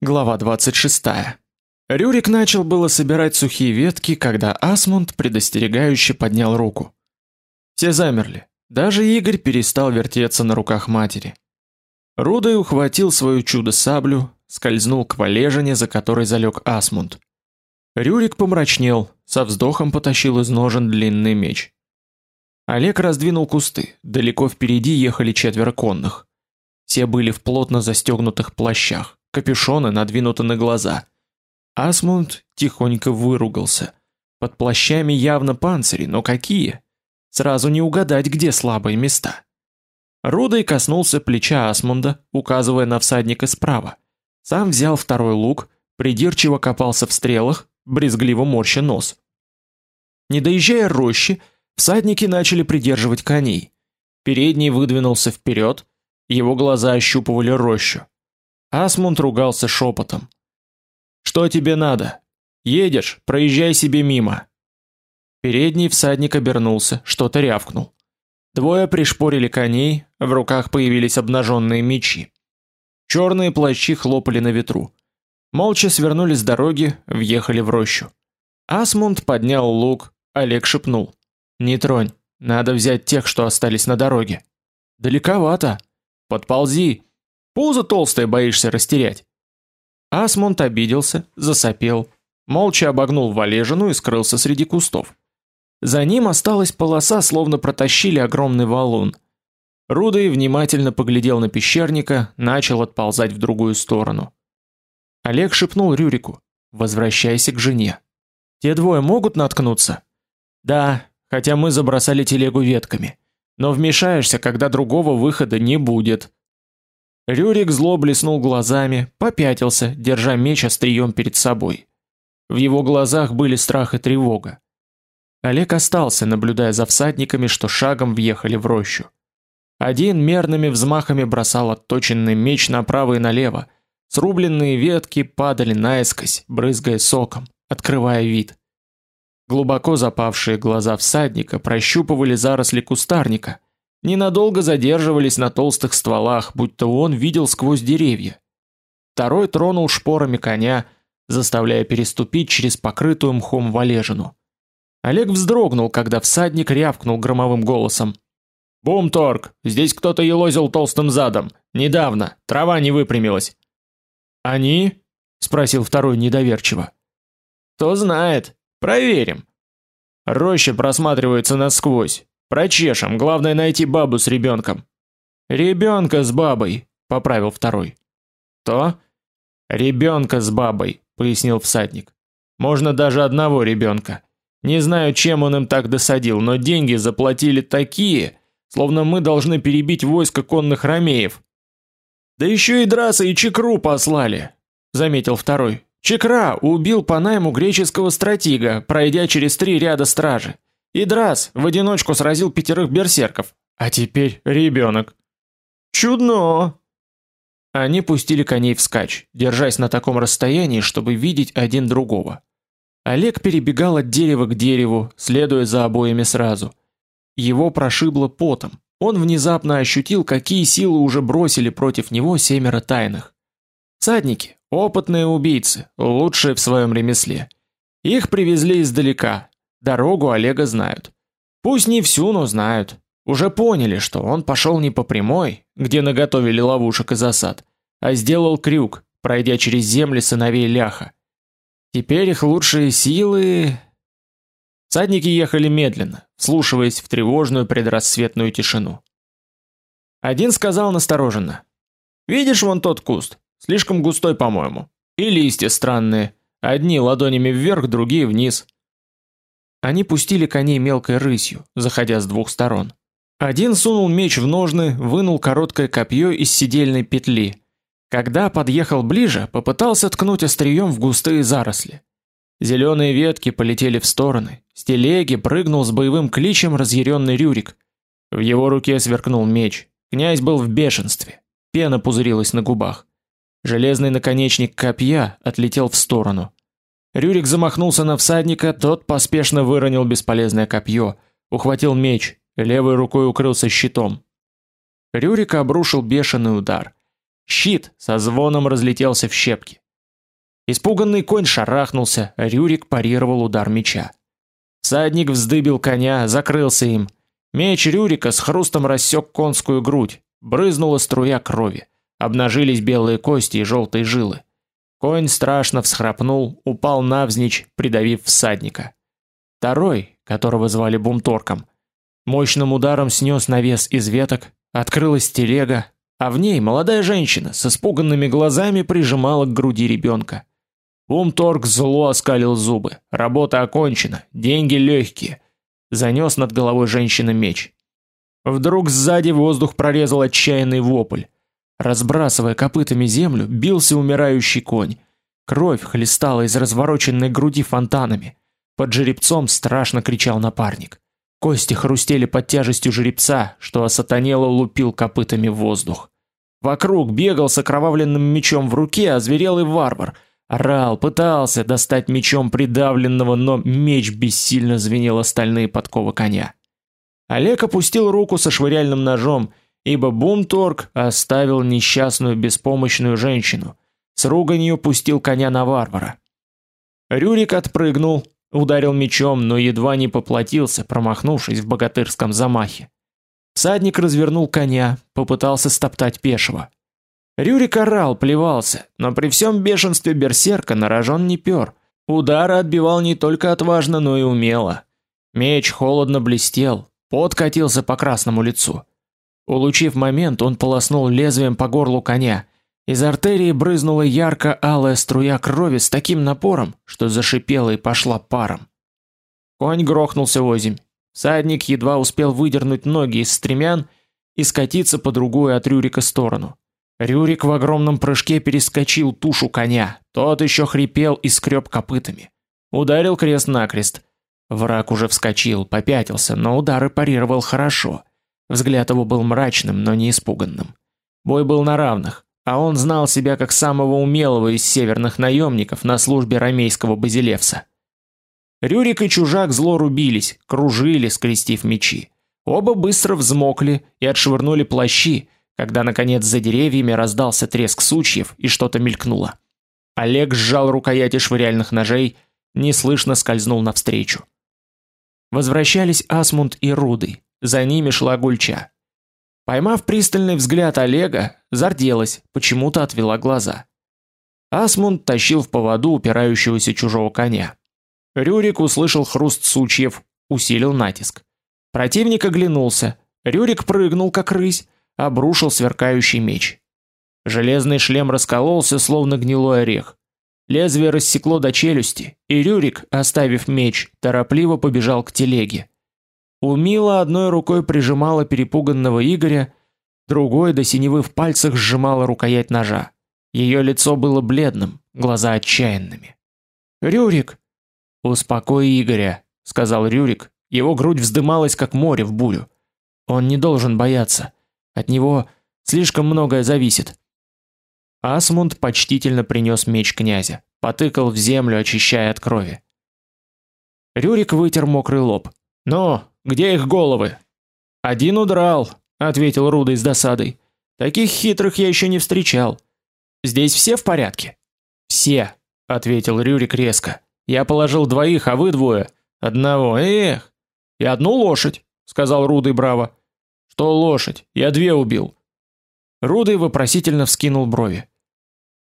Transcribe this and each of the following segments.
Глава 26. Рюрик начал было собирать сухие ветки, когда Асмунд предостерегающе поднял руку. Все замерли. Даже Игорь перестал вертеться на руках матери. Рудой ухватил свою чудо-саблю, скользнул к валежине, за которой залег Асмунд. Рюрик помрачнел, со вздохом потащил из ножен длинный меч. Олег раздвинул кусты. Далеко впереди ехали четверо конных. Все были в плотно застегнутых плащах капюшоны надвинуты на глаза. Асмунд тихонько выругался. Под плащами явно панцири, но какие? Сразу не угадать, где слабые места. Рудой коснулся плеча Асмунда, указывая на всадника справа. Сам взял второй лук, придирчиво копался в стрелах, брезгливо морща нос. Не доезжая рощи, всадники начали придерживать коней. Передний выдвинулся вперед, его глаза ощупывали рощу. Асмунд ругался шепотом. Что тебе надо? Едешь, проезжай себе мимо. Передний всадник обернулся, что-то рявкнул. Двое пришпорили коней, в руках появились обнаженные мечи. Черные плащи хлопали на ветру. Молча свернули с дороги, въехали в рощу. Асмунд поднял лук, Олег шепнул: "Не тронь, надо взять тех, что остались на дороге". "Далековато. Подползи, Пузо толстое боишься растерять. Асмунд обиделся, засопел, молча обогнул валежину и скрылся среди кустов. За ним осталась полоса, словно протащили огромный валун. Рудой внимательно поглядел на пещерника, начал отползать в другую сторону. Олег шепнул Рюрику: "Возвращайся к жене. Те двое могут наткнуться". "Да, хотя мы забросали телегу ветками. Но вмешаешься, когда другого выхода не будет". Рюрик зло блеснул глазами, попятился, держа меч острием перед собой. В его глазах были страх и тревога. Олег остался, наблюдая за всадниками, что шагом въехали в рощу. Один мерными взмахами бросал отточенный меч направо и налево. Срубленные ветки падали наискось, брызгая соком, открывая вид. Глубоко запавшие глаза всадника прощупывали заросли кустарника, ненадолго задерживались на толстых стволах, будто он видел сквозь деревья. Второй тронул шпорами коня, заставляя переступить через покрытую мхом валежину. Олег вздрогнул, когда всадник рявкнул громовым голосом: "Бумторг, здесь кто-то елозил толстым задом. Недавно, трава не выпрямилась". "Они?" спросил второй недоверчиво. "Кто знает, проверим". Роща просматривается насквозь. Прочешем, главное найти бабу с ребенком. Ребенка с бабой, поправил второй. То? Ребенка с бабой, пояснил всадник. Можно даже одного ребенка. Не знаю, чем он им так досадил, но деньги заплатили такие, словно мы должны перебить войско конных ромеев. Да еще и драса и чекру послали, заметил второй. Чекра убил по найму греческого стратега, пройдя через три ряда стражи. Идрас в одиночку сразил пятерых берсерков, а теперь ребенок. Чудно. Они пустили коней вскачь, держась на таком расстоянии, чтобы видеть один другого. Олег перебегал от дерева к дереву, следуя за обоими сразу. Его прошибло потом. Он внезапно ощутил, какие силы уже бросили против него семеро тайных. Садники, опытные убийцы, лучшие в своем ремесле. Их привезли издалека, Дорогу Олега знают. Пусть не всю, но знают. Уже поняли, что он пошел не по прямой, где наготовили ловушек и засад, а сделал крюк, пройдя через земли сыновей Ляха. Теперь их лучшие силы Садники ехали медленно, вслушиваясь в тревожную предрассветную тишину. Один сказал настороженно: "Видишь вон тот куст? Слишком густой, по-моему. И листья странные, одни ладонями вверх, другие вниз. Они пустили коней мелкой рысью, заходя с двух сторон. Один сунул меч в ножны, вынул короткое копье из седельной петли. Когда подъехал ближе, попытался ткнуть острием в густые заросли. Зеленые ветки полетели в стороны. С телеги прыгнул с боевым кличем разъяренный Рюрик. В его руке сверкнул меч. Князь был в бешенстве. Пена пузырилась на губах. Железный наконечник копья отлетел в сторону. Рюрик замахнулся на всадника, тот поспешно выронил бесполезное копье, ухватил меч, левой рукой укрылся щитом. Рюрик обрушил бешеный удар. Щит со звоном разлетелся в щепки. Испуганный конь шарахнулся, Рюрик парировал удар меча. Садник вздыбил коня, закрылся им. Меч Рюрика с хрустом рассек конскую грудь, брызнула струя крови, обнажились белые кости и желтые жилы. Конь страшно всхрапнул, упал навзничь, придавив всадника. Второй, которого звали Бумторком, мощным ударом снес навес из веток, открылась телега, а в ней молодая женщина с испуганными глазами прижимала к груди ребенка. Бумторг зло оскалил зубы. Работа окончена, деньги легкие. Занес над головой женщины меч. Вдруг сзади воздух прорезал отчаянный вопль. Разбрасывая копытами землю, бился умирающий конь. Кровь хлестала из развороченной груди фонтанами. Под жеребцом страшно кричал напарник. Кости хрустели под тяжестью жеребца, что осатанело лупил копытами в воздух. Вокруг бегал с окровавленным мечом в руке озверелый варвар — Орал, пытался достать мечом придавленного, но меч бессильно звенел о стальные подковы коня. Олег опустил руку со швыряльным ножом, ибо Бумторг оставил несчастную беспомощную женщину. С руганью пустил коня на варвара. Рюрик отпрыгнул, ударил мечом, но едва не поплатился, промахнувшись в богатырском замахе. Всадник развернул коня, попытался стоптать пешего. Рюрик орал, плевался, но при всем бешенстве берсерка на рожон не пёр. Удары отбивал не только отважно, но и умело. Меч холодно блестел, пот катился по красному лицу. Улучив момент, он полоснул лезвием по горлу коня. Из артерии брызнула ярко-алая струя крови с таким напором, что зашипела и пошла паром. Конь грохнулся озимь. Садник едва успел выдернуть ноги из стремян и скатиться по другую от Рюрика сторону. Рюрик в огромном прыжке перескочил тушу коня. Тот еще хрипел и скреб копытами. Ударил крест-накрест. Враг уже вскочил, попятился, но удары парировал хорошо. Взгляд его был мрачным, но не испуганным. Бой был на равных, а он знал себя как самого умелого из северных наемников на службе ромейского базилевса. Рюрик и чужак зло рубились, кружили, скрестив мечи. Оба быстро взмокли и отшвырнули плащи, когда наконец за деревьями раздался треск сучьев и что-то мелькнуло. Олег сжал рукояти швыряльных ножей, неслышно скользнул навстречу. Возвращались Асмунд и Руды, за ними шла Гульча. Поймав пристальный взгляд Олега, зарделась, почему-то отвела глаза. Асмунд тащил в поводу упирающегося чужого коня. Рюрик услышал хруст сучьев, усилил натиск. Противник оглянулся. Рюрик прыгнул как рысь, обрушил сверкающий меч. Железный шлем раскололся, словно гнилой орех. Лезвие рассекло до челюсти, и Рюрик, оставив меч, торопливо побежал к телеге. Умила одной рукой прижимала перепуганного Игоря, другой до синевы в пальцах сжимала рукоять ножа. Ее лицо было бледным, глаза отчаянными. "Рюрик, успокой Игоря", сказал Рюрик. Его грудь вздымалась как море в бурю. Он не должен бояться. От него слишком многое зависит. Асмунд почтительно принес меч князя, потыкал в землю, очищая от крови. Рюрик вытер мокрый лоб. "Ну, где их головы?" "Один удрал", ответил Рудой с досадой. "Таких хитрых я еще не встречал. Здесь все в порядке?" "Все", ответил Рюрик резко. "Я положил двоих, а вы двое. Одного. Эх, и одну лошадь", сказал Рудой браво. Что лошадь? Я две убил. Рудый вопросительно вскинул брови.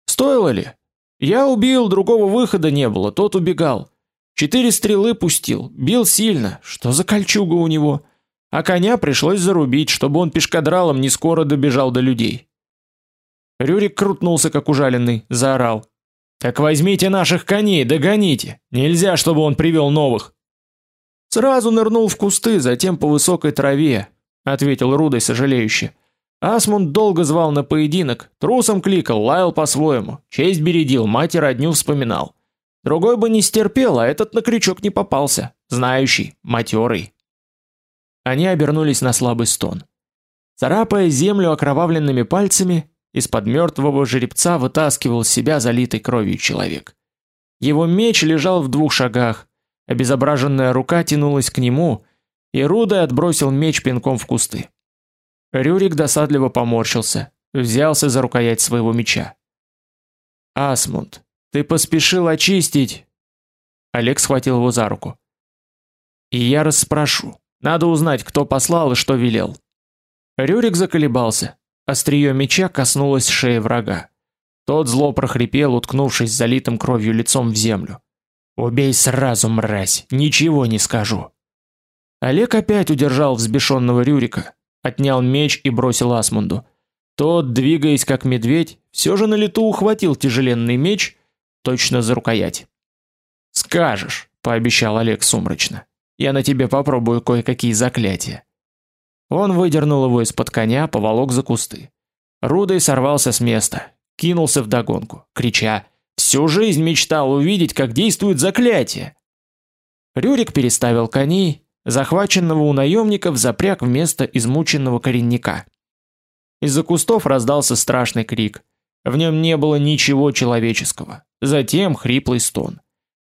Стоило ли? Я убил, другого выхода не было, тот убегал. Четыре стрелы пустил, бил сильно. Что за кольчуга у него? А коня пришлось зарубить, чтобы он пешкадралом не скоро добежал до людей. Рюрик крутнулся как ужаленный, заорал: "Так возьмите наших коней, догоните. Нельзя, чтобы он привел новых". Сразу нырнул в кусты, затем по высокой траве, ответил Рудой сожалеюще. Асмунд долго звал на поединок, трусом кликал, лаял по-своему, честь бередил, мать и родню вспоминал. Другой бы не стерпел, а этот на крючок не попался, знающий, матерый. Они обернулись на слабый стон. Царапая землю окровавленными пальцами, из-под мертвого жеребца вытаскивал себя залитый кровью человек. Его меч лежал в двух шагах, обезображенная рука тянулась к нему, и Руда отбросил меч пинком в кусты. Рюрик досадливо поморщился, взялся за рукоять своего меча. Асмунд, Ты поспешил очистить. Олег схватил его за руку. И я расспрошу. Надо узнать, кто послал и что велел. Рюрик заколебался. Острие меча коснулось шеи врага. Тот зло прохрипел, уткнувшись залитым кровью лицом в землю. Убей сразу, мразь, ничего не скажу. Олег опять удержал взбешенного Рюрика, отнял меч и бросил Асмунду. Тот, двигаясь как медведь, все же на лету ухватил тяжеленный меч точно за рукоять. Скажешь, пообещал Олег сумрачно. Я на тебе попробую кое-какие заклятия. Он выдернул его из-под коня, поволок за кусты. Рудой сорвался с места, кинулся в догонку, крича: "Всю жизнь мечтал увидеть, как действует заклятие". Рюрик переставил коней, захваченного у наемников запряг вместо измученного коренника. Из-за кустов раздался страшный крик. В нем не было ничего человеческого. Затем хриплый стон.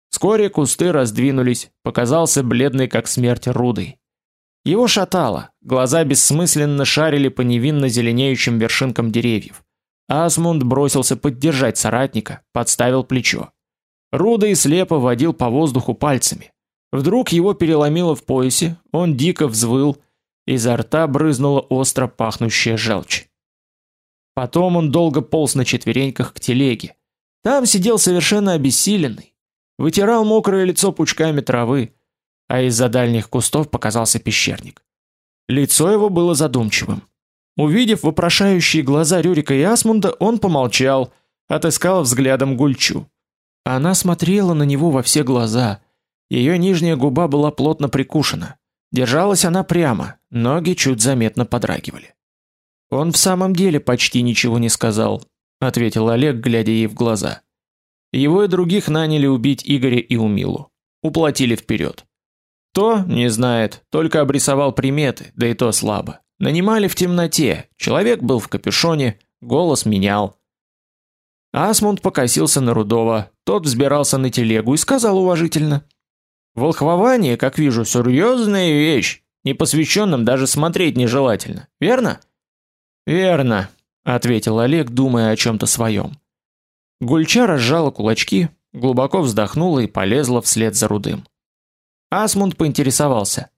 Вскоре кусты раздвинулись, показался бледный как смерть Рудый. Его шатало, глаза бессмысленно шарили по невинно зеленеющим вершинкам деревьев. Асмунд бросился поддержать соратника, подставил плечо. Рудый слепо водил по воздуху пальцами. Вдруг его переломило в поясе, он дико взвыл, изо рта брызнула остро пахнущая желчь. Потом он долго полз на четвереньках к телеге. Там сидел совершенно обессиленный, вытирал мокрое лицо пучками травы, а из-за дальних кустов показался пещерник. Лицо его было задумчивым. Увидев вопрошающие глаза Рюрика и Асмунда, он помолчал, отыскал взглядом Гульчу. Она смотрела на него во все глаза. Ее нижняя губа была плотно прикушена. Держалась она прямо, ноги чуть заметно подрагивали. Он в самом деле почти ничего не сказал, ответил Олег, глядя ей в глаза. Его и других наняли убить Игоря и Умилу. Уплатили вперед. То не знает, только обрисовал приметы, да и то слабо. Нанимали в темноте. Человек был в капюшоне, голос менял. Асмунд покосился на Рудова. Тот взбирался на телегу и сказал уважительно: "Волхвование, как вижу, серьезная вещь. Непосвященным даже смотреть нежелательно. Верно?" Верно, ответил Олег, думая о чем то своем. Гульча разжала кулачки, глубоко вздохнула и полезла вслед за Рудым. Асмунд поинтересовался: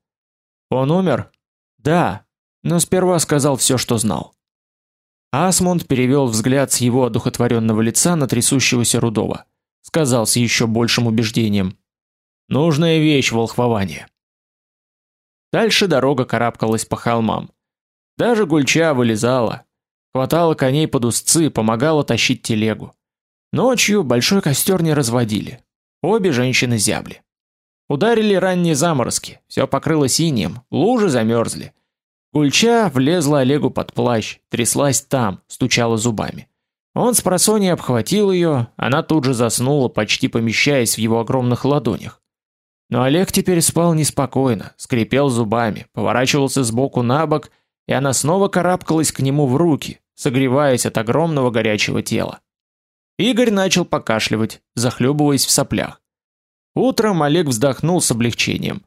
"Он умер?" "Да, но сперва сказал все, что знал". Асмунд перевел взгляд с его одухотворенного лица на трясущегося Рудова, сказал с еще большим убеждением: "Нужная вещь волхвование". Дальше дорога карабкалась по холмам. Даже гульча вылезала, хватала коней под узцы, помогала тащить телегу. Ночью большой костер не разводили. Обе женщины зябли. Ударили ранние заморозки, все покрылось инеем, лужи замерзли. Гульча влезла Олегу под плащ, тряслась там, стучала зубами. Он с просонья обхватил ее, она тут же заснула, почти помещаясь в его огромных ладонях. Но Олег теперь спал неспокойно, скрипел зубами, поворачивался с боку на бок и она снова карабкалась к нему в руки, согреваясь от огромного горячего тела. Игорь начал покашливать, захлебываясь в соплях. Утром Олег вздохнул с облегчением.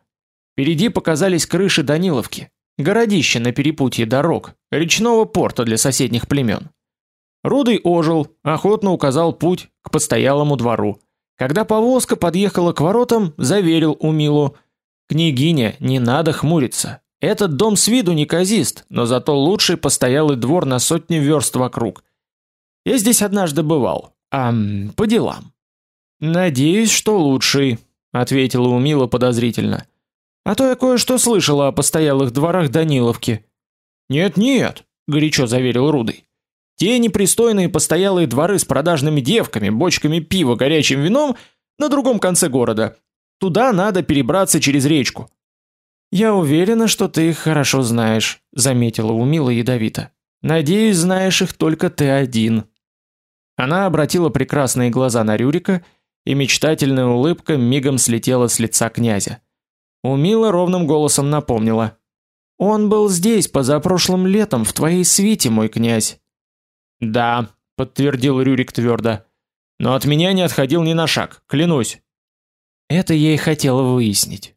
Впереди показались крыши Даниловки, городище на перепутье дорог, речного порта для соседних племен. Рудый ожил, охотно указал путь к постоялому двору. Когда повозка подъехала к воротам, заверил Умилу: "Княгиня, не надо хмуриться. Этот дом с виду неказист, но зато лучший постоялый двор на сотни верст вокруг. Я здесь однажды бывал, а по делам. Надеюсь, что лучший, ответила Умила подозрительно. А то я кое-что слышала о постоялых дворах Даниловки. Нет, нет, горячо заверил Рудый. Те непристойные постоялые дворы с продажными девками, бочками пива, горячим вином на другом конце города. Туда надо перебраться через речку. Я уверена, что ты их хорошо знаешь, заметила Умила ядовито. Надеюсь, знаешь их только ты один. Она обратила прекрасные глаза на Рюрика, и мечтательная улыбка мигом слетела с лица князя. Умила ровным голосом напомнила: "Он был здесь позапрошлым летом в твоей свите, мой князь". "Да", подтвердил Рюрик твердо. "Но от меня не отходил ни на шаг, клянусь". Это я и хотела выяснить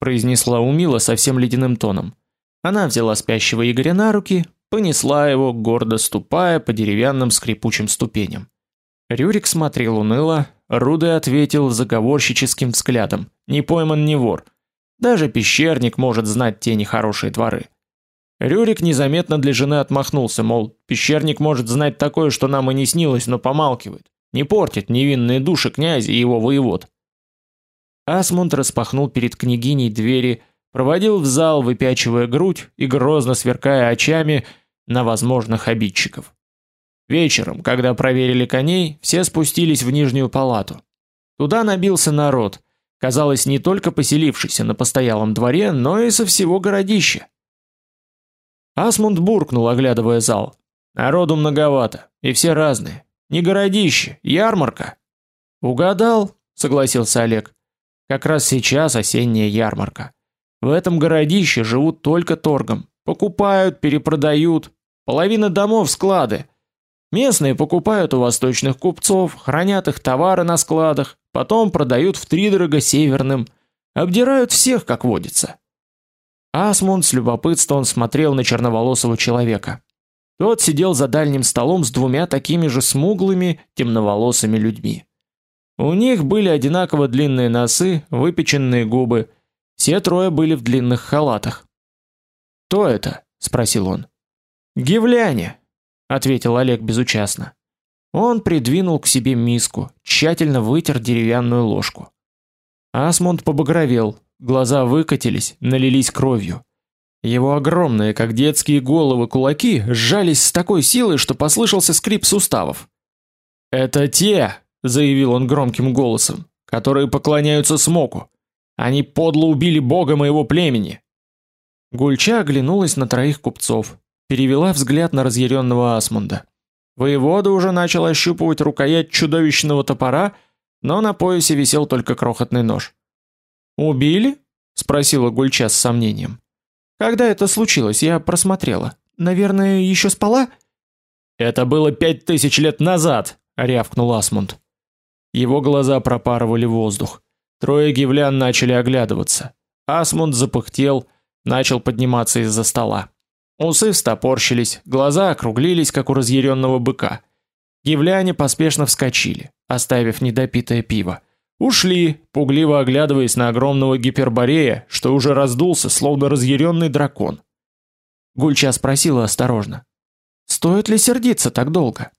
произнесла Умила совсем ледяным тоном. Она взяла спящего Игоря на руки, понесла его, гордо ступая по деревянным скрипучим ступеням. Рюрик смотрел уныло, Рудый ответил заговорщическим взглядом: "Не пойман не вор. Даже пещерник может знать те нехорошие дворы". Рюрик незаметно для жены отмахнулся, мол, пещерник может знать такое, что нам и не снилось, но помалкивает, не портит невинные души князя и его воевод. Асмунд распахнул перед княгиней двери, проводил в зал, выпячивая грудь и грозно сверкая очами на возможных обидчиков. Вечером, когда проверили коней, все спустились в нижнюю палату. Туда набился народ, казалось, не только поселившийся на постоялом дворе, но и со всего городища. Асмунд буркнул, оглядывая зал. Народу многовато, и все разные. Не городище, ярмарка. Угадал, согласился Олег. Как раз сейчас осенняя ярмарка. В этом городище живут только торгом. Покупают, перепродают. Половина домов склады. Местные покупают у восточных купцов, хранят их товары на складах, потом продают втридорога северным, обдирают всех, как водится. Асмунд с любопытством смотрел на черноволосого человека. Тот сидел за дальним столом с двумя такими же смуглыми, темноволосыми людьми. У них были одинаково длинные носы, выпеченные губы. Все трое были в длинных халатах. "Кто это?" спросил он. "Гивляне", ответил Олег безучастно. Он придвинул к себе миску, тщательно вытер деревянную ложку. Асмунд побагровел, Глаза выкатились, налились кровью. Его огромные, как детские головы, кулаки сжались с такой силой, что послышался скрип суставов. "Это те", заявил он громким голосом, "которые поклоняются смоку. Они подло убили бога моего племени". Гульча оглянулась на троих купцов, перевела взгляд на разъяренного Асмунда. Воевода уже начал ощупывать рукоять чудовищного топора, но на поясе висел только крохотный нож. Убили? спросила Гульча с сомнением. Когда это случилось? Я просмотрела. Наверное, еще спала? Это было пять тысяч лет назад, рявкнул Асмунд. Его глаза пропарывали воздух. Трое гивлян начали оглядываться. Асмунд запыхтел, начал подниматься из-за стола. Усы встопорщились, глаза округлились, как у разъяренного быка. Гивляне поспешно вскочили, оставив недопитое пиво. Ушли, пугливо оглядываясь на огромного гиперборея, что уже раздулся, словно разъяренный дракон. Гульча спросила осторожно: "Стоит ли сердиться так долго?"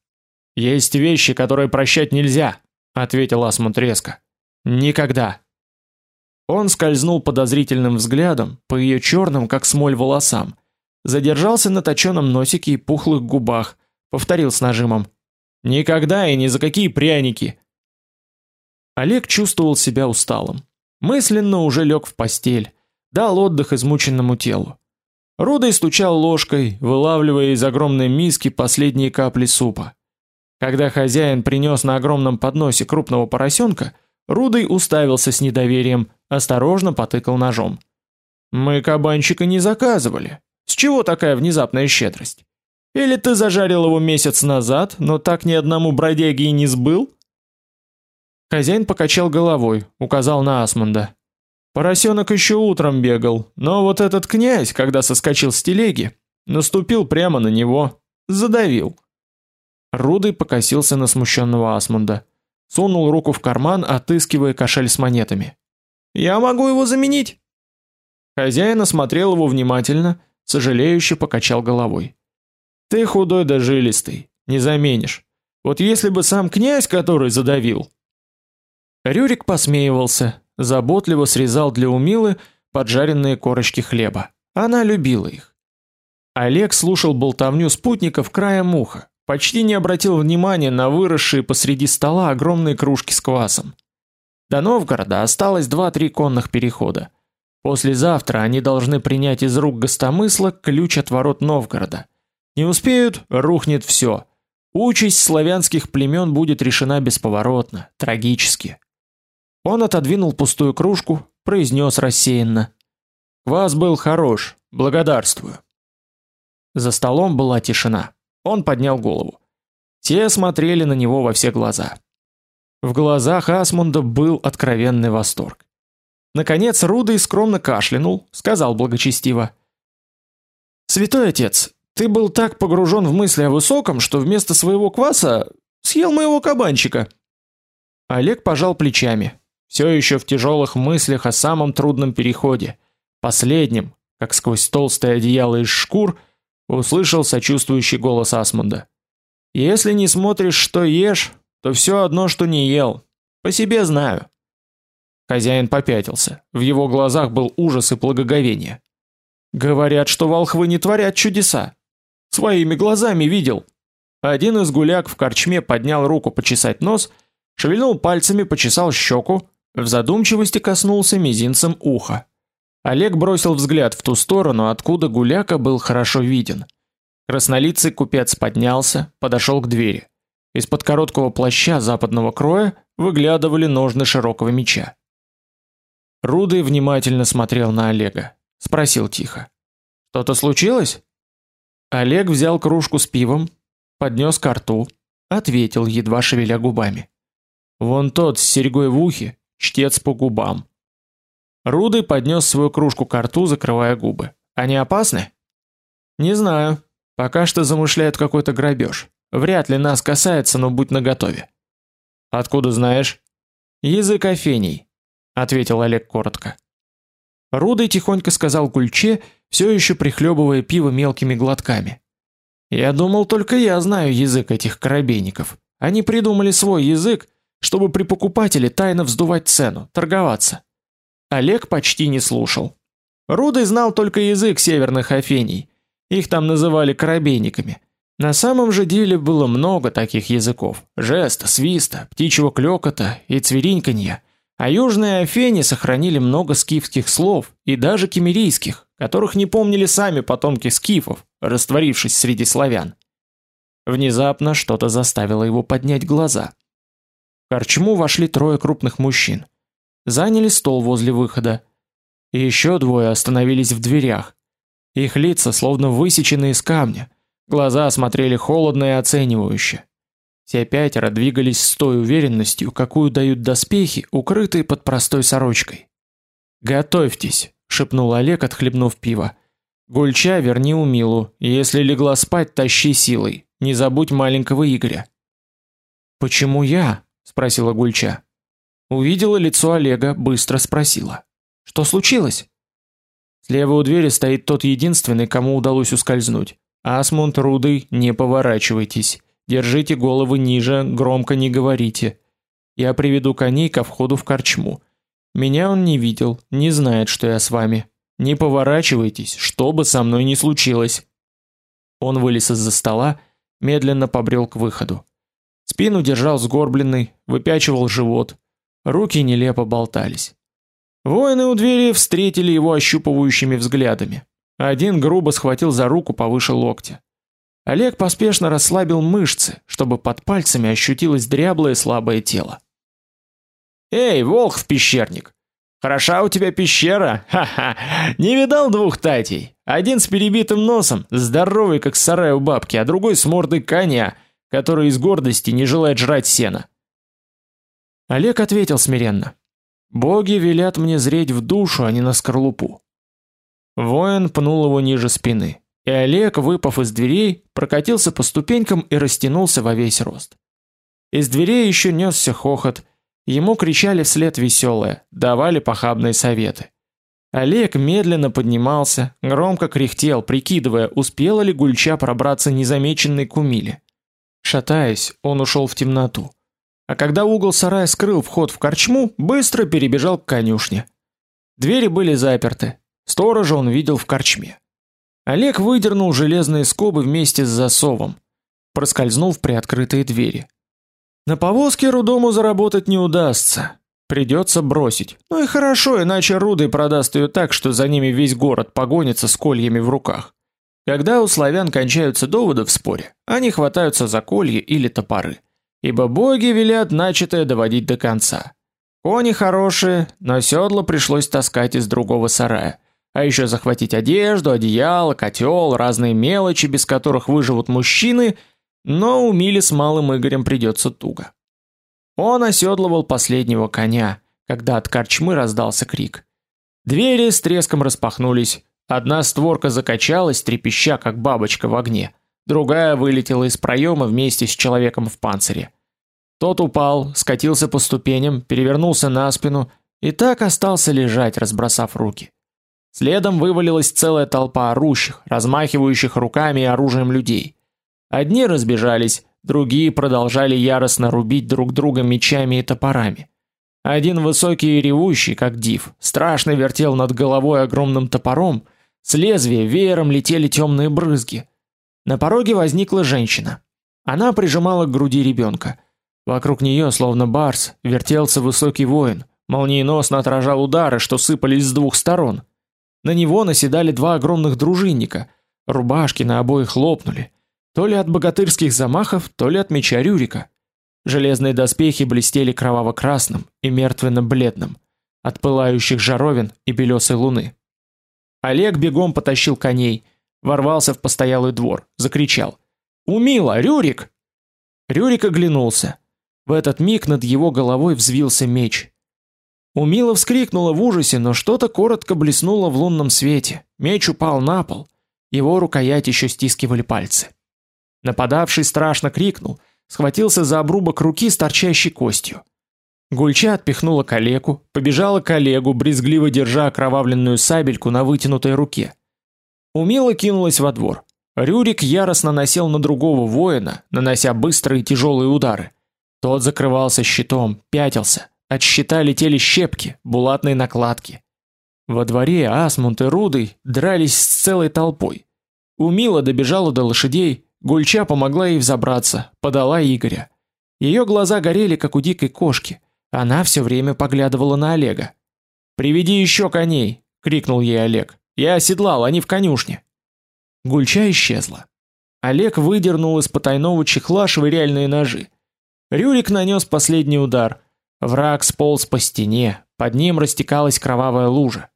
"Есть вещи, которые прощать нельзя", ответил Асмунд резко. "Никогда". Он скользнул подозрительным взглядом по ее черным, как смоль, волосам, задержался на точёном носике и пухлых губах, повторил с нажимом: "Никогда и ни за какие пряники. Олег чувствовал себя усталым. Мысленно уже лег в постель, дал отдых измученному телу. Рудой стучал ложкой, вылавливая из огромной миски последние капли супа. Когда хозяин принес на огромном подносе крупного поросенка, Рудой уставился с недоверием, осторожно потыкал ножом. Мы кабанчика не заказывали. С чего такая внезапная щедрость? Или ты зажарил его месяц назад, но так ни одному бродяге и не сбыл? Хозяин покачал головой, указал на Асмунда. Поросенок еще утром бегал, но вот этот князь, когда соскочил с телеги, наступил прямо на него, задавил. Рудый покосился на смущенного Асмунда, сунул руку в карман, отыскивая кошель с монетами. Я могу его заменить. Хозяин осмотрел его внимательно, сожалеюще покачал головой. Ты худой да жилистый, не заменишь. Вот если бы сам князь, который задавил, Рюрик посмеивался, заботливо срезал для Умилы поджаренные корочки хлеба. Она любила их. Олег слушал болтовню спутников краем уха, почти не обратил внимания на выросшие посреди стола огромные кружки с квасом. До Новгорода осталось два-три конных перехода. Послезавтра они должны принять из рук гостомысла ключ от ворот Новгорода. Не успеют, рухнет все. Участь славянских племен будет решена бесповоротно, трагически. Он отодвинул пустую кружку, произнес рассеянно: "Квас был хорош, благодарствую". За столом была тишина. Он поднял голову. Все смотрели на него во все глаза. В глазах Асмунда был откровенный восторг. Наконец Рудый скромно кашлянул, сказал благочестиво: "Святой отец, ты был так погружен в мысли о высоком, что вместо своего кваса Съел моего кабанчика. Олег пожал плечами, все еще в тяжелых мыслях о самом трудном переходе, последнем, как сквозь толстое одеяло из шкур, услышал сочувствующий голос Асмунда. Если не смотришь, что ешь, то все одно, что не ел. По себе знаю. Хозяин попятился. В его глазах был ужас и благоговение. Говорят, что волхвы не творят чудеса. Своими глазами видел. Один из гуляк в корчме поднял руку почесать нос, шевельнул пальцами, почесал щеку, в задумчивости коснулся мизинцем уха. Олег бросил взгляд в ту сторону, откуда гуляка был хорошо виден. Краснолицый купец поднялся, подошел к двери. Из-под короткого плаща западного кроя выглядывали ножны широкого меча. Рудый внимательно смотрел на Олега, спросил тихо: "Что-то случилось?" Олег взял кружку с пивом, поднес к рту, ответил едва шевеля губами: "Вон тот с серьгой в ухе, чтец по губам". Рудый поднес свою кружку к рту, закрывая губы. "Они опасны?" "Не знаю. Пока что замышляют какой-то грабеж. Вряд ли нас касается, но будь наготове". "Откуда знаешь?" "Язык афений", ответил Олег коротко. Рудой тихонько сказал Кульче, все еще прихлебывая пиво мелкими глотками. Я думал, только я знаю язык этих корабейников. Они придумали свой язык, чтобы при покупателе тайно вздувать цену, торговаться. Олег почти не слушал. Рудой знал только язык северных афений. Их там называли корабейниками. На самом же деле было много таких языков: жеста, свиста, птичьего клёкота и цвириньканья. А южные афени сохранили много скифских слов и даже кемерийских, которых не помнили сами потомки скифов, растворившись среди славян. Внезапно что-то заставило его поднять глаза. В корчму вошли трое крупных мужчин. Заняли стол возле выхода. И еще двое остановились в дверях. Их лица словно высечены из камня. Глаза смотрели холодно и оценивающе. Все пятеро двигались с той уверенностью, какую дают доспехи, укрытые под простой сорочкой. "Готовьтесь", шепнул Олег, отхлебнув пиво. "Гульча верни у Милу, если легла спать, тащи силой. Не забудь маленького Игоря". "Почему я?" спросила Гульча. Увидела лицо Олега, быстро спросила: "Что случилось?" Слева у двери стоит тот единственный, кому удалось ускользнуть. Асмунд Рудый, не поворачивайтесь. Держите головы ниже, громко не говорите. Я приведу коней ко входу в корчму. Меня он не видел, не знает, что я с вами. Не поворачивайтесь, что бы со мной ни случилось. Он вылез из-за стола, медленно побрел к выходу. Спину держал сгорбленный, выпячивал живот. Руки нелепо болтались. Воины у двери встретили его ощупывающими взглядами. Один грубо схватил за руку повыше локтя. Олег поспешно расслабил мышцы, чтобы под пальцами ощутилось дряблое слабое тело. Эй, волк пещерник. Хороша у тебя пещера. Ха-ха. Не видал двух татей? Один с перебитым носом, здоровый как сарай у бабки, а другой с мордой коня, который из гордости не желает жрать сена. Олег ответил смиренно: "Боги велят мне зреть в душу, а не на скорлупу". Воин пнул его ниже спины. И Олег, выпав из дверей, прокатился по ступенькам и растянулся во весь рост. Из дверей еще несся хохот. Ему кричали вслед веселые, давали похабные советы. Олег медленно поднимался, громко кряхтел, прикидывая, успела ли Гульча пробраться незамеченной к Умиле. Шатаясь, он ушел в темноту. А когда угол сарая скрыл вход в корчму, быстро перебежал к конюшне. Двери были заперты. Сторожа он видел в корчме. Олег выдернул железные скобы вместе с засовом, проскользнул в приоткрытые двери. На повозке Рудому заработать не удастся, придется бросить. Ну и хорошо, иначе Рудый продаст ее так, что за ними весь город погонится с кольями в руках. Когда у славян кончаются доводы в споре, они хватаются за колья или топоры, ибо боги велят начатое доводить до конца. Кони хорошие, но седла пришлось таскать из другого сарая а еще захватить одежду, одеяло, котел, разные мелочи, без которых выживут мужчины, но у Мили с малым Игорем придется туго. Он оседлывал последнего коня, когда от корчмы раздался крик. Двери с треском распахнулись, одна створка закачалась, трепеща как бабочка в огне. Другая вылетела из проема вместе с человеком в панцире. Тот упал, скатился по ступеням, перевернулся на спину и так остался лежать, разбросав руки. Следом вывалилась целая толпа орущих, размахивающих руками и оружием людей. Одни разбежались, другие продолжали яростно рубить друг друга мечами и топорами. Один высокий и ревущий, как див, страшно вертел над головой огромным топором, с лезвия веером летели темные брызги. На пороге возникла женщина. Она прижимала к груди ребенка. Вокруг нее, словно барс, вертелся высокий воин, молниеносно отражал удары, что сыпались с двух сторон. На него наседали два огромных дружинника. Рубашки на обоих лопнули, то ли от богатырских замахов, то ли от меча Рюрика. Железные доспехи блестели кроваво-красным и мертвенно-бледным от пылающих жаровин и белесой луны. Олег бегом потащил коней, ворвался в постоялый двор, закричал: "Умила, Рюрик!" Рюрик оглянулся. В этот миг над его головой взвился меч. Умила вскрикнула в ужасе, но что-то коротко блеснуло в лунном свете. Меч упал на пол. Его рукоять еще стискивали пальцы. Нападавший страшно крикнул, схватился за обрубок руки с торчащей костью. Гульча отпихнула калеку, побежала к Олегу, брезгливо держа окровавленную сабельку на вытянутой руке. Умила кинулась во двор. Рюрик яростно насел на другого воина, нанося быстрые тяжелые удары. Тот закрывался щитом, пятился. От щита летели щепки, булатные накладки. Во дворе Асмунд и Рудый дрались с целой толпой. Умила добежала до лошадей, Гульча помогла ей взобраться, подала Игоря. Ее глаза горели, как у дикой кошки. Она все время поглядывала на Олега. «Приведи еще коней!» — крикнул ей Олег. «Я оседлал, они в конюшне!» Гульча исчезла. Олег выдернул из потайного чехла швыряльные ножи. Рюрик нанес последний удар — Враг сполз по стене, под ним растекалась кровавая лужа.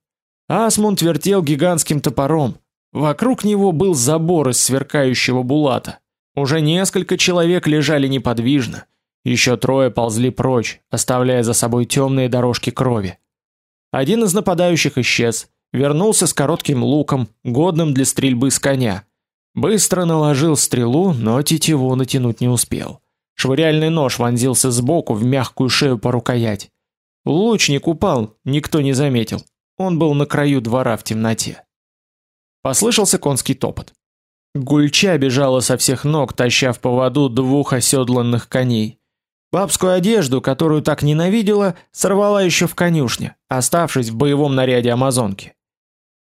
Асмунд вертел гигантским топором. Вокруг него был забор из сверкающего булата. Уже несколько человек лежали неподвижно. Еще трое ползли прочь, оставляя за собой темные дорожки крови. Один из нападающих исчез, вернулся с коротким луком, годным для стрельбы с коня. Быстро наложил стрелу, но тетиву натянуть не успел. Швыряльный нож вонзился сбоку в мягкую шею по рукоять. Лучник упал, никто не заметил. Он был на краю двора в темноте. Послышался конский топот. Гульча бежала со всех ног, таща в поводу двух оседланных коней. Бабскую одежду, которую так ненавидела, сорвала еще в конюшне, оставшись в боевом наряде амазонки.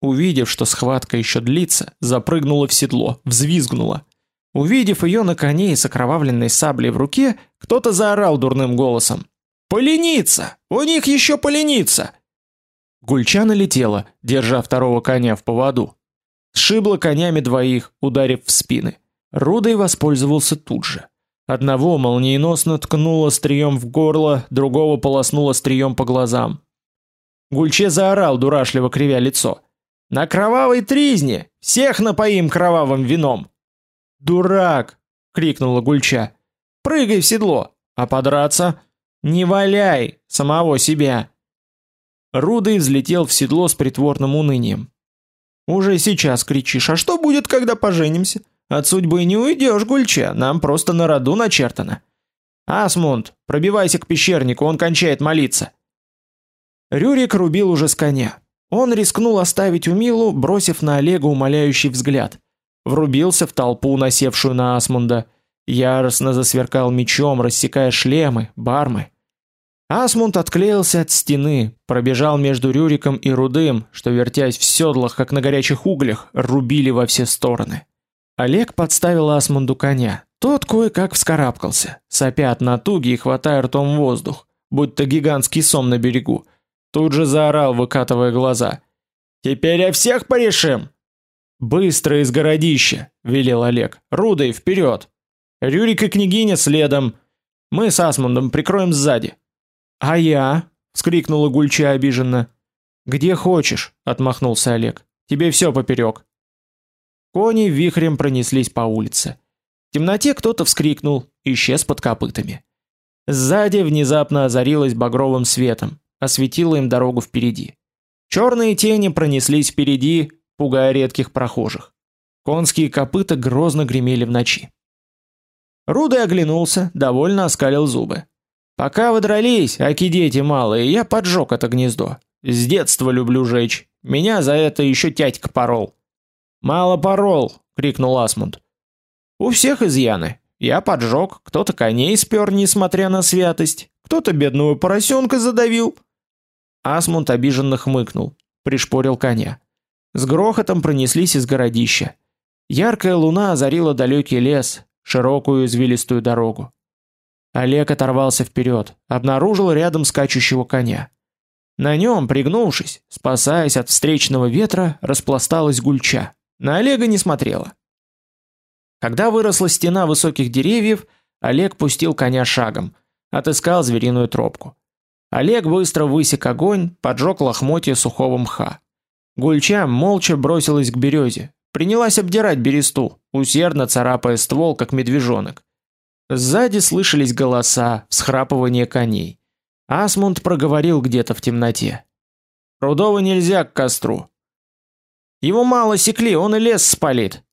Увидев, что схватка еще длится, запрыгнула в седло, взвизгнула. Увидев ее на коне и с окровавленной саблей в руке, кто-то заорал дурным голосом: "Поленица! У них еще поленица!" Гульчана летела, держа второго коня в поводу. Сшибла конями двоих, ударив в спины. Рудой воспользовался тут же. Одного молниеносно ткнуло острием в горло, другого полоснуло острием по глазам. Гульче заорал, дурашливо кривя лицо: "На кровавой тризне! Всех напоим кровавым вином!" Дурак, крикнула Гульча. Прыгай в седло, а подраться не валяй самого себя. Рудый взлетел в седло с притворным унынием. Уже сейчас кричишь: "А что будет, когда поженимся? От судьбы не уйдешь, Гульча, нам просто на роду начертано". Асмунд, пробивайся к пещернику, он кончает молиться. Рюрик рубил уже с коня. Он рискнул оставить Умилу, бросив на Олега умоляющий взгляд врубился в толпу, насевшую на Асмунда, яростно засверкал мечом, рассекая шлемы, бармы. Асмунд отклеился от стены, пробежал между Рюриком и Рудым, что вертясь в седлах, как на горячих углях, рубили во все стороны. Олег подставил Асмунду коня. Тот кое-как вскарабкался, сопя от натуги и хватая ртом воздух, будто гигантский сом на берегу. Тут же заорал, выкатывая глаза: "Теперь о всех порешим!" Быстро из городища, велел Олег. Рудой вперед. Рюрик и княгиня следом. Мы с Асмундом прикроем сзади. А я? вскрикнула Гульча обиженно. Где хочешь, отмахнулся Олег. Тебе все поперек. Кони вихрем пронеслись по улице. В темноте кто-то вскрикнул, исчез под копытами. Сзади внезапно озарилось багровым светом, осветило им дорогу впереди. Черные тени пронеслись впереди, пугая редких прохожих. Конские копыта грозно гремели в ночи. Рудый оглянулся, довольно оскалил зубы. Пока вы дрались, аки дети малые, я поджег это гнездо. С детства люблю жечь. Меня за это еще тятька порол. Мало порол, крикнул Асмунд. У всех изъяны. Я поджег, кто-то коней спер, несмотря на святость, кто-то бедную поросенка задавил. Асмунд обиженно хмыкнул, пришпорил коня. С грохотом пронеслись из городища. Яркая луна озарила далекий лес, широкую извилистую дорогу. Олег оторвался вперед, обнаружил рядом скачущего коня. На нем, пригнувшись, спасаясь от встречного ветра, распласталась гульча. На Олега не смотрела. Когда выросла стена высоких деревьев, Олег пустил коня шагом, отыскал звериную тропку. Олег быстро высек огонь, поджег лохмотья сухого мха. Гульча молча бросилась к березе, принялась обдирать бересту, усердно царапая ствол, как медвежонок. Сзади слышались голоса, всхрапывание коней. Асмунд проговорил где-то в темноте: "Рудова нельзя к костру. Его мало секли, он и лес спалит".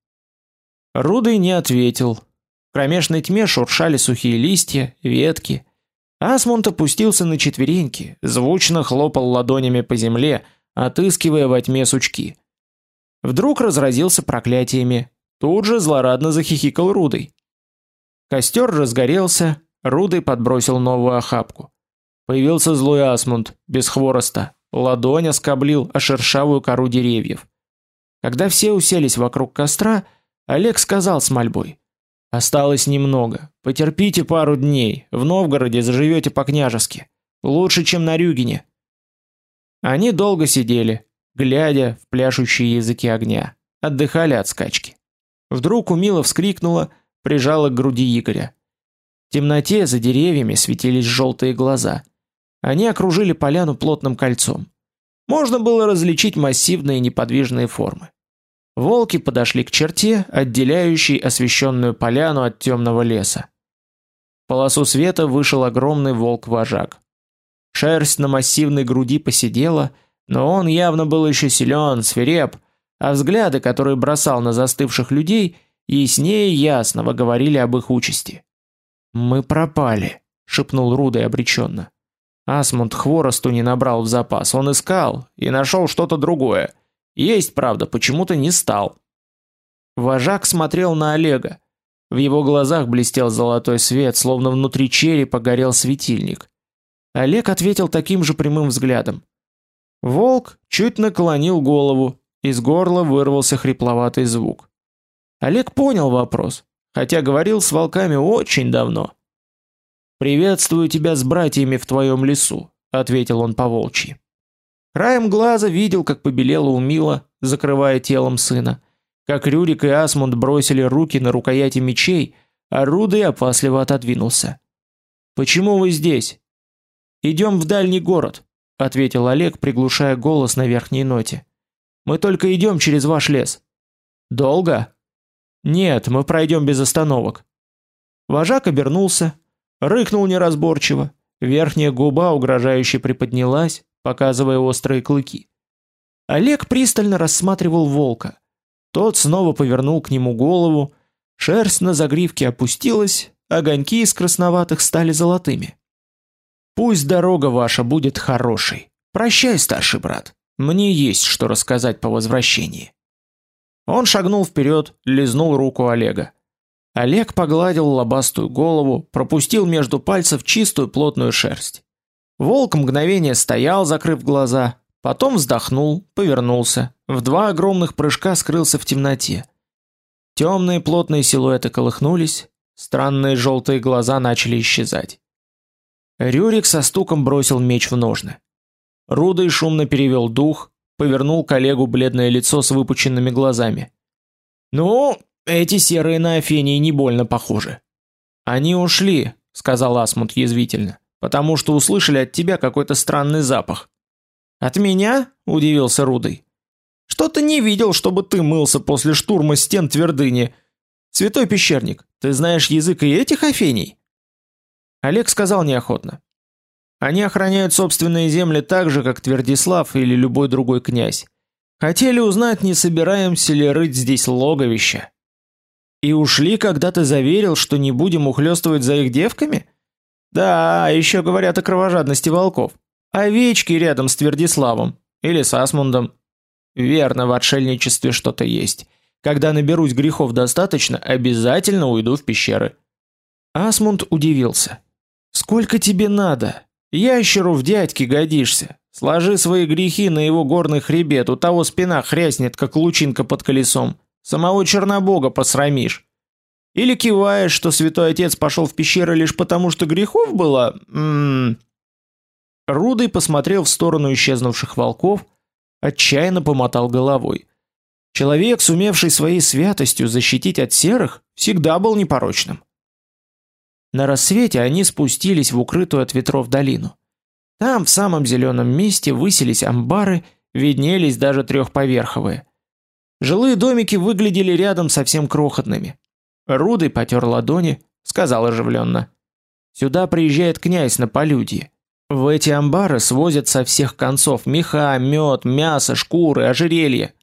Рудый не ответил. В кромешной тьме шуршали сухие листья, ветки. Асмунд опустился на четвереньки, звучно хлопал ладонями по земле, отыскивая во тьме сучки. Вдруг разразился проклятиями. Тут же злорадно захихикал Рудый. Костер разгорелся, Рудый подбросил новую охапку. Появился злой Асмунд, без хвороста, ладонь оскоблил о шершавую кору деревьев. Когда все уселись вокруг костра, Олег сказал с мольбой: "Осталось немного. Потерпите пару дней. В Новгороде заживете по-княжески. Лучше, чем на Рюгине". Они долго сидели, глядя в пляшущие языки огня, отдыхали от скачки. Вдруг Умила вскрикнула, прижала к груди Игоря. В темноте за деревьями светились желтые глаза. Они окружили поляну плотным кольцом. Можно было различить массивные неподвижные формы. Волки подошли к черте, отделяющей освещенную поляну от темного леса. В полосу света вышел огромный волк-вожак. Шерсть на массивной груди поседела, но он явно был еще силен, свиреп, а взгляды, которые бросал на застывших людей, яснее ясного говорили об их участи. Мы пропали, шепнул Рудой обреченно. Асмунд хворосту не набрал в запас, он искал и нашел что-то другое. Есть, правда, почему-то не стал. Вожак смотрел на Олега. В его глазах блестел золотой свет, словно внутри черепа горел светильник. Олег ответил таким же прямым взглядом. Волк чуть наклонил голову, из горла вырвался хрипловатый звук. Олег понял вопрос, хотя говорил с волками очень давно. Приветствую тебя с братьями в твоем лесу, ответил он по-волчьи. Краем глаза видел, как побелела Умила, закрывая телом сына, как Рюрик и Асмунд бросили руки на рукояти мечей, а Рудый опасливо отодвинулся. Почему вы здесь? Идем в дальний город, ответил Олег, приглушая голос на верхней ноте. Мы только идем через ваш лес. Долго? Нет, мы пройдем без остановок. Вожак обернулся, рыкнул неразборчиво. Верхняя губа угрожающе приподнялась, показывая острые клыки. Олег пристально рассматривал волка. Тот снова повернул к нему голову, шерсть на загривке опустилась, огоньки из красноватых стали золотыми. Пусть дорога ваша будет хорошей. Прощай, старший брат. Мне есть что рассказать по возвращении. Он шагнул вперед, лизнул руку Олега. Олег погладил лобастую голову, пропустил между пальцев чистую плотную шерсть. Волк мгновение стоял, закрыв глаза, потом вздохнул, повернулся, в два огромных прыжка скрылся в темноте. Темные плотные силуэты колыхнулись, странные желтые глаза начали исчезать. Рюрик со стуком бросил меч в ножны. Рудой шумно перевел дух, повернул коллегу бледное лицо с выпученными глазами. Ну, эти серые на Афении не больно похожи. Они ушли, сказал Асмунд язвительно, потому что услышали от тебя какой-то странный запах. От меня? удивился Рудый. Что-то не видел, чтобы ты мылся после штурма стен твердыни. Святой пещерник, ты знаешь язык и этих Афений? Олег сказал неохотно. Они охраняют собственные земли так же, как Твердислав или любой другой князь. Хотели узнать, не собираемся ли рыть здесь логовище. И ушли, когда ты заверил, что не будем ухлёстывать за их девками? Да, еще говорят о кровожадности волков. Овечки рядом с Твердиславом или с Асмундом. Верно, в отшельничестве что-то есть. Когда наберусь грехов достаточно, обязательно уйду в пещеры. Асмунд удивился. Сколько тебе надо? Ящеру в дядьке годишься. Сложи свои грехи на его горный хребет, у того спина хряснет, как лучинка под колесом. Самого Чернобога посрамишь. Или киваешь, что святой отец пошел в пещеры лишь потому, что грехов было? М-м. Рудый посмотрел в сторону исчезнувших волков, отчаянно помотал головой. Человек, сумевший своей святостью защитить от серых, всегда был непорочным. На рассвете они спустились в укрытую от ветров долину. Там, в самом зеленом месте, высились амбары, виднелись даже трехповерховые. Жилые домики выглядели рядом совсем крохотными. Рудый потер ладони, сказал оживленно. «Сюда приезжает князь на полюдье. В эти амбары свозят со всех концов меха, мед, мясо, шкуры, ожерелья».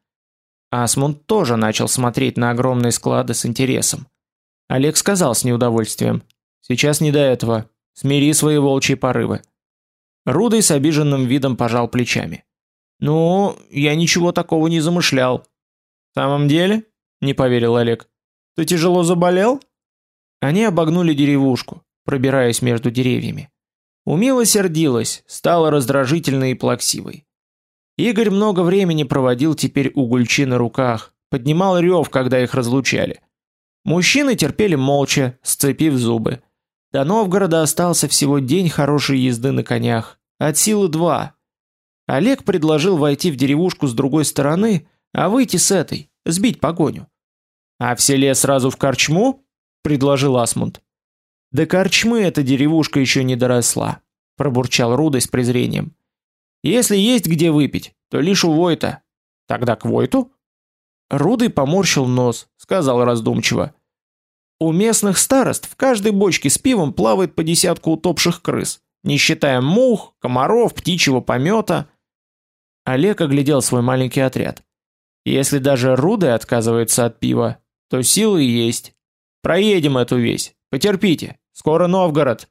Асмунд тоже начал смотреть на огромные склады с интересом. Олег сказал с неудовольствием. Сейчас не до этого. Смири свои волчьи порывы. Рудый с обиженным видом пожал плечами. Ну, я ничего такого не замышлял. В самом деле? Не поверил Олег. Ты тяжело заболел? Они обогнули деревушку, пробираясь между деревьями. Умила сердилась, стала раздражительной и плаксивой. Игорь много времени проводил теперь у Гульчи на руках, поднимал рев, когда их разлучали. Мужчины терпели молча, сцепив зубы. До Новгорода остался всего день хорошей езды на конях, от силы два. Олег предложил войти в деревушку с другой стороны, а выйти с этой, сбить погоню. А в селе сразу в корчму? предложил Асмунд. До корчмы эта деревушка еще не доросла, пробурчал Рудой с презрением. Если есть где выпить, то лишь у Войта. Тогда к Войту? Рудый поморщил нос, сказал раздумчиво: у местных старост в каждой бочке с пивом плавает по десятку утопших крыс, не считая мух, комаров, птичьего помета. Олег оглядел свой маленький отряд. Если даже Рудый отказывается от пива, то силы есть. Проедем эту весь. Потерпите. Скоро Новгород.